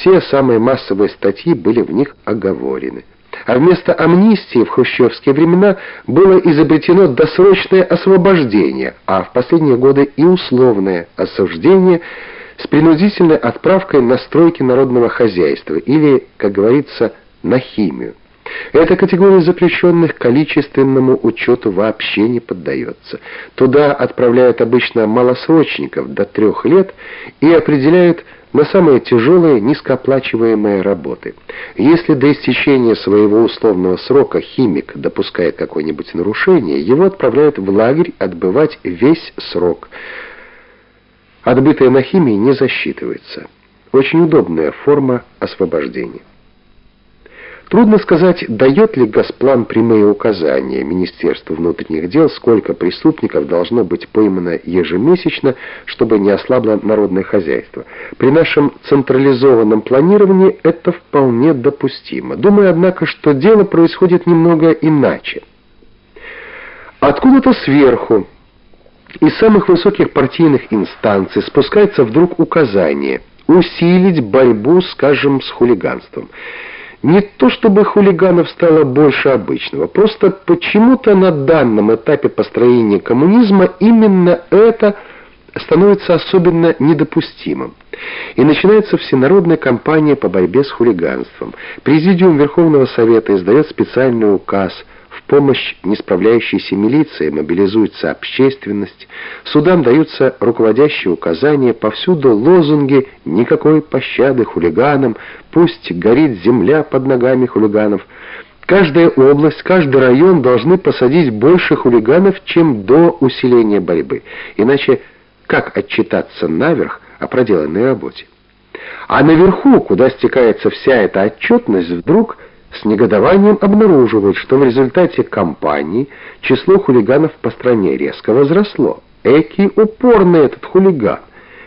все самые массовые статьи были в них оговорены. А вместо амнистии в хрущевские времена было изобретено досрочное освобождение, а в последние годы и условное осуждение с принудительной отправкой на стройки народного хозяйства или, как говорится, на химию. Эта категория заключенных количественному учету вообще не поддается. Туда отправляют обычно малосрочников до трех лет и определяют на самые тяжелые низкооплачиваемые работы. Если до истечения своего условного срока химик допускает какое-нибудь нарушение, его отправляют в лагерь отбывать весь срок. Отбытое на химии не засчитывается. Очень удобная форма освобождения. Трудно сказать, дает ли Госплан прямые указания Министерству внутренних дел, сколько преступников должно быть поймано ежемесячно, чтобы не ослабло народное хозяйство. При нашем централизованном планировании это вполне допустимо. Думаю, однако, что дело происходит немного иначе. Откуда-то сверху, из самых высоких партийных инстанций спускается вдруг указание усилить борьбу, скажем, с хулиганством. Не то чтобы хулиганов стало больше обычного, просто почему-то на данном этапе построения коммунизма именно это становится особенно недопустимым. И начинается всенародная кампания по борьбе с хулиганством. Президиум Верховного Совета издает специальный указ – помощь не справляющейся милиции мобилизуется общественность, судам даются руководящие указания, повсюду лозунги «никакой пощады хулиганам», «пусть горит земля под ногами хулиганов». Каждая область, каждый район должны посадить больше хулиганов, чем до усиления борьбы. Иначе как отчитаться наверх о проделанной работе? А наверху, куда стекается вся эта отчетность, вдруг – с негодованием обнаруживают, что в результате кампании число хулиганов по стране резко возросло. Эки упорный этот хулиган,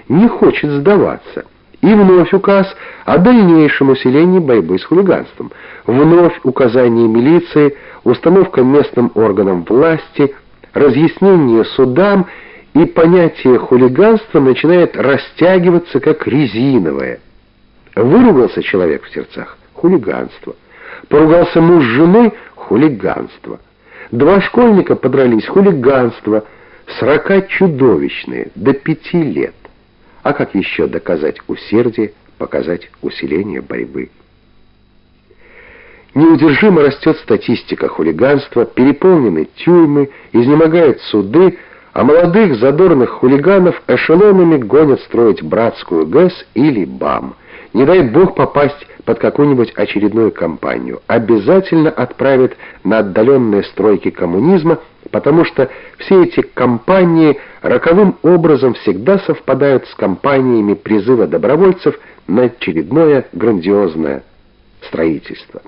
не хочет сдаваться. И вновь указ о дальнейшем усилении борьбы с хулиганством. Вновь указание милиции, установка местным органам власти, разъяснение судам, и понятие хулиганства начинает растягиваться как резиновое. Выругался человек в сердцах — хулиганство. Поругался муж с женой — хулиганство. Два школьника подрались — хулиганство. Срока чудовищные, до пяти лет. А как еще доказать усердие, показать усиление борьбы? Неудержимо растет статистика хулиганства, переполнены тюрьмы, изнемогают суды, а молодых задорных хулиганов эшелонами гонят строить братскую ГЭС или БАМ. Не дай бог попасть под какую-нибудь очередную кампанию. Обязательно отправят на отдаленные стройки коммунизма, потому что все эти кампании роковым образом всегда совпадают с кампаниями призыва добровольцев на очередное грандиозное строительство.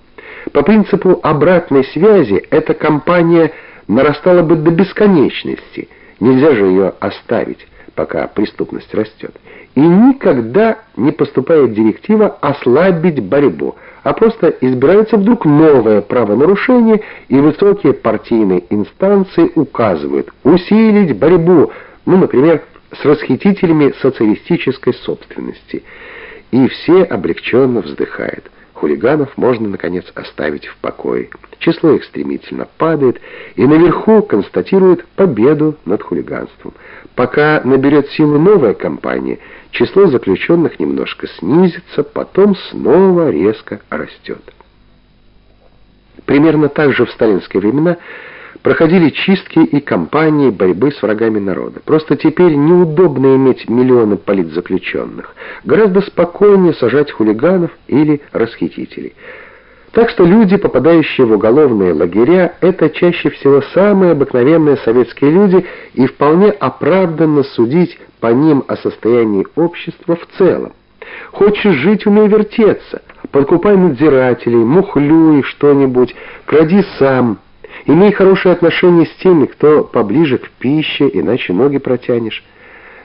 По принципу обратной связи эта кампания нарастала бы до бесконечности. Нельзя же ее оставить пока преступность растет. И никогда не поступает директива ослабить борьбу, а просто избирается вдруг новое правонарушение, и высокие партийные инстанции указывают усилить борьбу, ну, например, с расхитителями социалистической собственности. И все облегченно вздыхают хулиганов можно, наконец, оставить в покое. Число их стремительно падает, и наверху констатируют победу над хулиганством. Пока наберет силу новая кампания, число заключенных немножко снизится, потом снова резко растет. Примерно так же в сталинские времена проходили чистки и кампании борьбы с врагами народа. Просто теперь неудобно иметь миллионы политзаключенных. Гораздо спокойнее сажать хулиганов или расхитителей. Так что люди, попадающие в уголовные лагеря, это чаще всего самые обыкновенные советские люди, и вполне оправданно судить по ним о состоянии общества в целом. Хочешь жить, умей вертеться. Подкупай надзирателей, мухлюй что-нибудь, кради сам, Имей хорошие отношения с теми, кто поближе к пище, иначе ноги протянешь.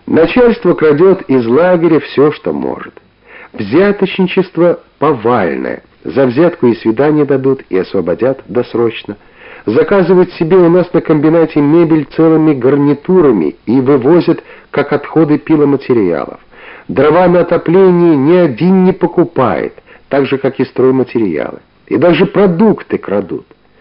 Начальство крадет из лагеря все, что может. Взяточничество повальное. За взятку и свидание дадут, и освободят досрочно. Заказывают себе у нас на комбинате мебель целыми гарнитурами и вывозят, как отходы пиломатериалов. Дрова на отопление ни один не покупает, так же, как и стройматериалы. И даже продукты крадут.